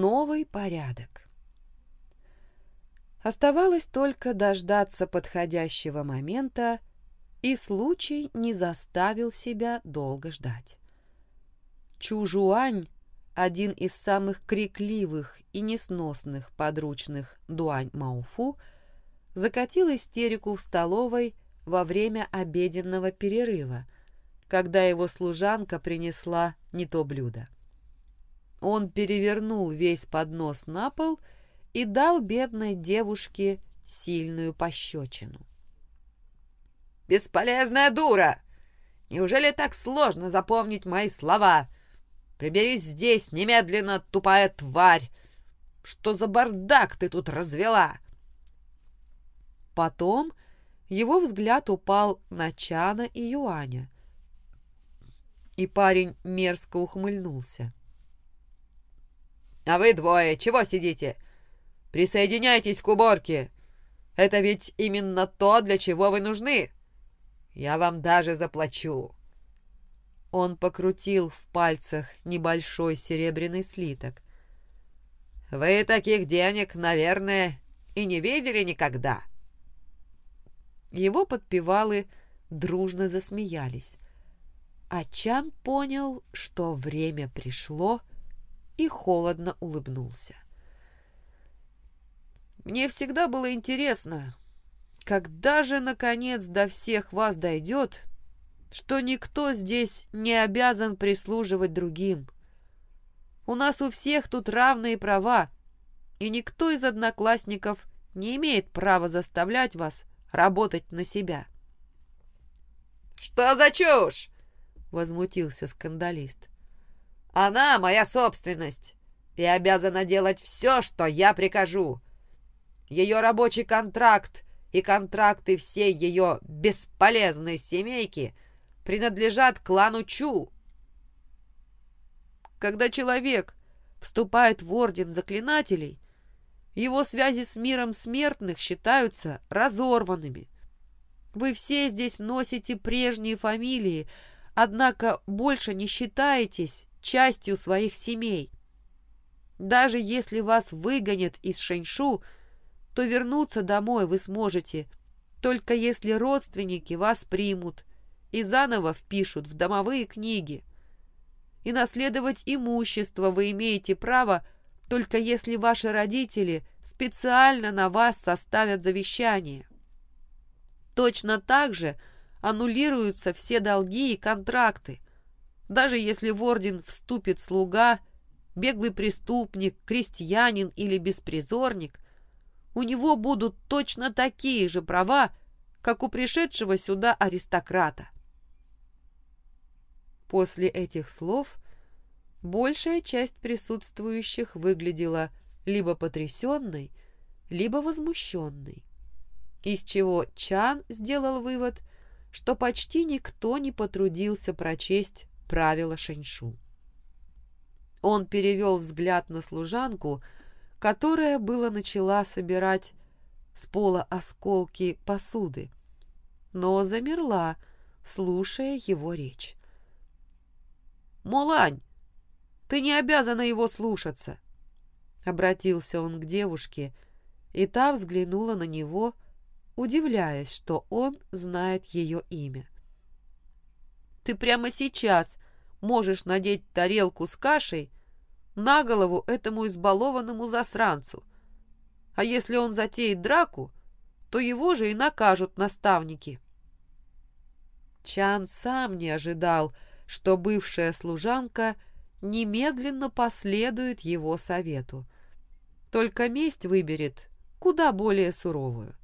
новый порядок. Оставалось только дождаться подходящего момента, и случай не заставил себя долго ждать. Чужуань, один из самых крикливых и несносных подручных Дуань Мауфу, закатил истерику в столовой во время обеденного перерыва, когда его служанка принесла не то блюдо. Он перевернул весь поднос на пол и дал бедной девушке сильную пощечину. «Бесполезная дура! Неужели так сложно запомнить мои слова? Приберись здесь немедленно, тупая тварь! Что за бардак ты тут развела?» Потом его взгляд упал на Чана и Юаня, и парень мерзко ухмыльнулся. «А вы двое чего сидите? Присоединяйтесь к уборке. Это ведь именно то, для чего вы нужны. Я вам даже заплачу». Он покрутил в пальцах небольшой серебряный слиток. «Вы таких денег, наверное, и не видели никогда». Его подпевалы дружно засмеялись. А Чан понял, что время пришло, и холодно улыбнулся. «Мне всегда было интересно, когда же, наконец, до всех вас дойдет, что никто здесь не обязан прислуживать другим. У нас у всех тут равные права, и никто из одноклассников не имеет права заставлять вас работать на себя. «Что за чушь?» — возмутился скандалист. «Она моя собственность и обязана делать все, что я прикажу. Ее рабочий контракт и контракты всей ее бесполезной семейки принадлежат клану Чу. Когда человек вступает в орден заклинателей, его связи с миром смертных считаются разорванными. Вы все здесь носите прежние фамилии, однако больше не считаетесь частью своих семей. Даже если вас выгонят из Шэньшу, то вернуться домой вы сможете, только если родственники вас примут и заново впишут в домовые книги. И наследовать имущество вы имеете право только если ваши родители специально на вас составят завещание. Точно так же аннулируются все долги и контракты. Даже если в орден вступит слуга, беглый преступник, крестьянин или беспризорник, у него будут точно такие же права, как у пришедшего сюда аристократа. После этих слов – большая часть присутствующих выглядела либо потрясенной, либо возмущенной. Из чего Чан сделал вывод, что почти никто не потрудился прочесть правила Шэньшу. Он перевел взгляд на служанку, которая было начала собирать с пола осколки посуды, но замерла, слушая его речь. «Мулань, ты не обязана его слушаться!» Обратился он к девушке, и та взглянула на него, удивляясь, что он знает ее имя. «Ты прямо сейчас можешь надеть тарелку с кашей на голову этому избалованному засранцу, а если он затеет драку, то его же и накажут наставники». Чан сам не ожидал, что бывшая служанка – немедленно последует его совету. Только месть выберет куда более суровую.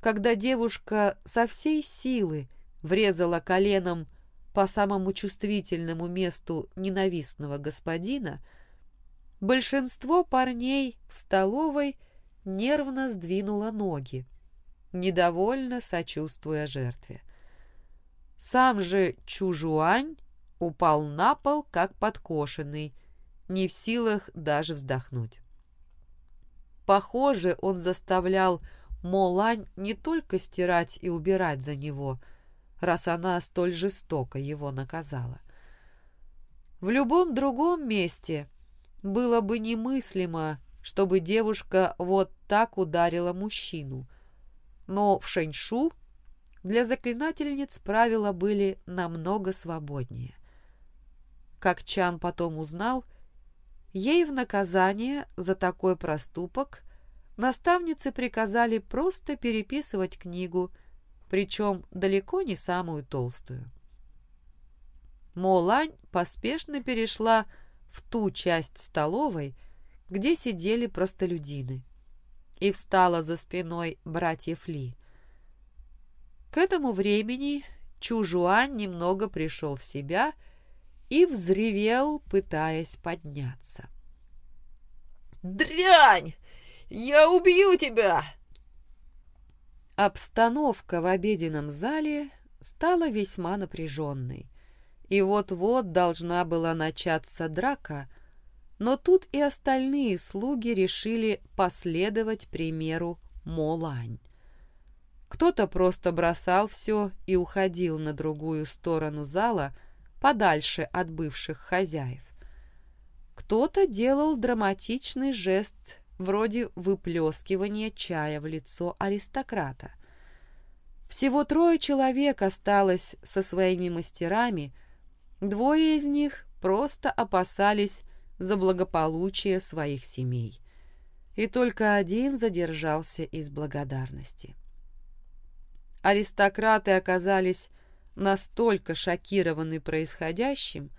Когда девушка со всей силы врезала коленом по самому чувствительному месту ненавистного господина, большинство парней в столовой нервно сдвинуло ноги, недовольно сочувствуя жертве. Сам же Чужуань упал на пол, как подкошенный, не в силах даже вздохнуть. Похоже, он заставлял Молань не только стирать и убирать за него, раз она столь жестоко его наказала. В любом другом месте было бы немыслимо, чтобы девушка вот так ударила мужчину. Но в Шэньшу для заклинательниц правила были намного свободнее. Как Чан потом узнал, ей в наказание за такой проступок наставницы приказали просто переписывать книгу, причем далеко не самую толстую. Молань поспешно перешла в ту часть столовой, где сидели простолюдины, и встала за спиной братьев Ли. К этому времени Чужуань немного пришел в себя и взревел, пытаясь подняться. «Дрянь! Я убью тебя!» Обстановка в обеденном зале стала весьма напряженной, и вот-вот должна была начаться драка, но тут и остальные слуги решили последовать примеру Молань. Кто-то просто бросал все и уходил на другую сторону зала, подальше от бывших хозяев. Кто-то делал драматичный жест вроде выплескивания чая в лицо аристократа. Всего трое человек осталось со своими мастерами, двое из них просто опасались за благополучие своих семей. И только один задержался из благодарности. Аристократы оказались настолько шокированы происходящим,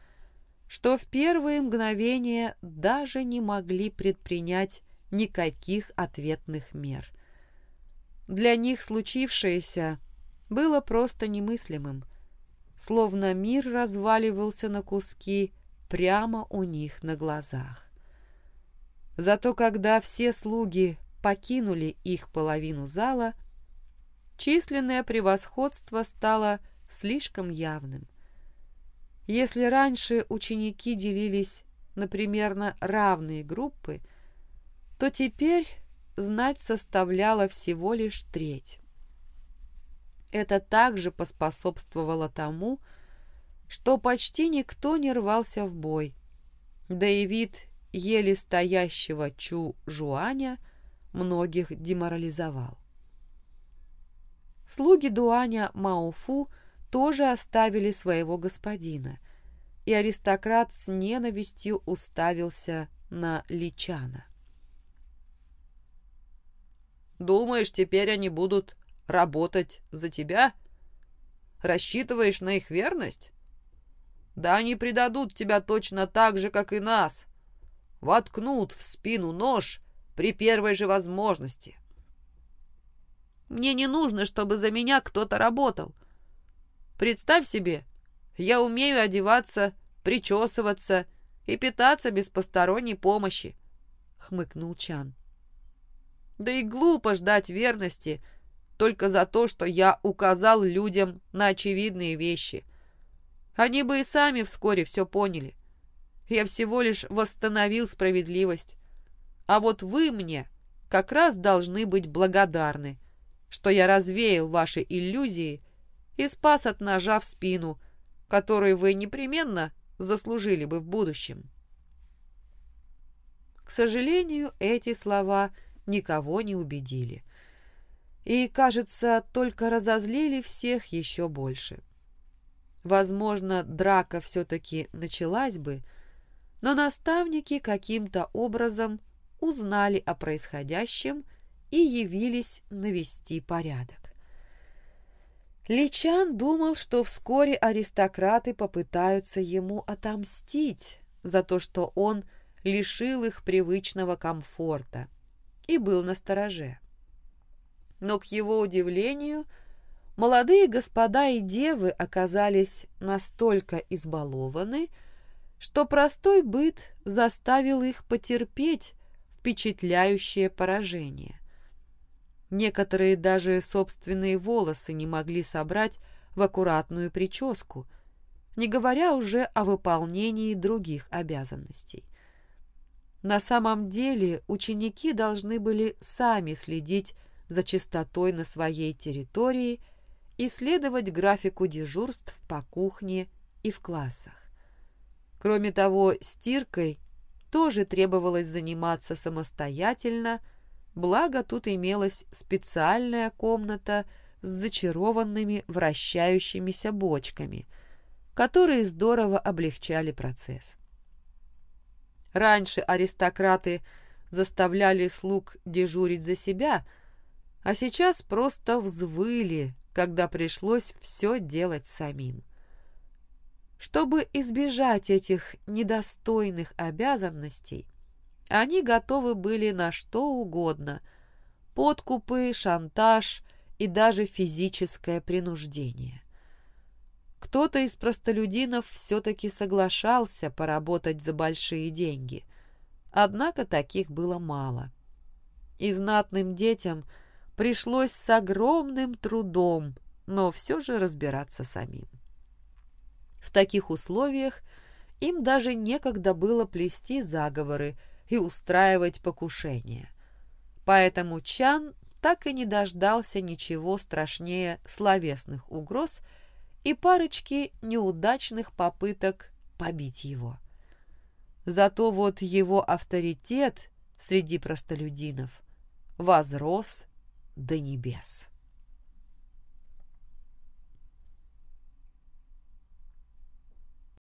что в первые мгновения даже не могли предпринять никаких ответных мер. Для них случившееся было просто немыслимым, словно мир разваливался на куски прямо у них на глазах. Зато когда все слуги покинули их половину зала, численное превосходство стало слишком явным. Если раньше ученики делились на примерно равные группы, то теперь знать составляла всего лишь треть. Это также поспособствовало тому, что почти никто не рвался в бой, да и вид еле стоящего Чу Жуаня многих деморализовал. Слуги Дуаня Мауфу тоже оставили своего господина, и аристократ с ненавистью уставился на Личана. Думаешь, теперь они будут работать за тебя? Рассчитываешь на их верность? Да они предадут тебя точно так же, как и нас. Воткнут в спину нож при первой же возможности. Мне не нужно, чтобы за меня кто-то работал. Представь себе, я умею одеваться, причесываться и питаться без посторонней помощи, — хмыкнул Чан. Да и глупо ждать верности только за то, что я указал людям на очевидные вещи. Они бы и сами вскоре все поняли. Я всего лишь восстановил справедливость. А вот вы мне как раз должны быть благодарны, что я развеял ваши иллюзии и спас от ножа в спину, который вы непременно заслужили бы в будущем. К сожалению, эти слова – никого не убедили. И, кажется, только разозлили всех еще больше. Возможно, драка все-таки началась бы, но наставники каким-то образом узнали о происходящем и явились навести порядок. Личан думал, что вскоре аристократы попытаются ему отомстить за то, что он лишил их привычного комфорта – и был на стороже. Но, к его удивлению, молодые господа и девы оказались настолько избалованы, что простой быт заставил их потерпеть впечатляющее поражение. Некоторые даже собственные волосы не могли собрать в аккуратную прическу, не говоря уже о выполнении других обязанностей. На самом деле ученики должны были сами следить за чистотой на своей территории и следовать графику дежурств по кухне и в классах. Кроме того, стиркой тоже требовалось заниматься самостоятельно, благо тут имелась специальная комната с зачарованными вращающимися бочками, которые здорово облегчали процесс. Раньше аристократы заставляли слуг дежурить за себя, а сейчас просто взвыли, когда пришлось все делать самим. Чтобы избежать этих недостойных обязанностей, они готовы были на что угодно – подкупы, шантаж и даже физическое принуждение. Кто-то из простолюдинов все-таки соглашался поработать за большие деньги, однако таких было мало. И знатным детям пришлось с огромным трудом, но все же разбираться самим. В таких условиях им даже некогда было плести заговоры и устраивать покушения. Поэтому Чан так и не дождался ничего страшнее словесных угроз и парочки неудачных попыток побить его. Зато вот его авторитет среди простолюдинов возрос до небес.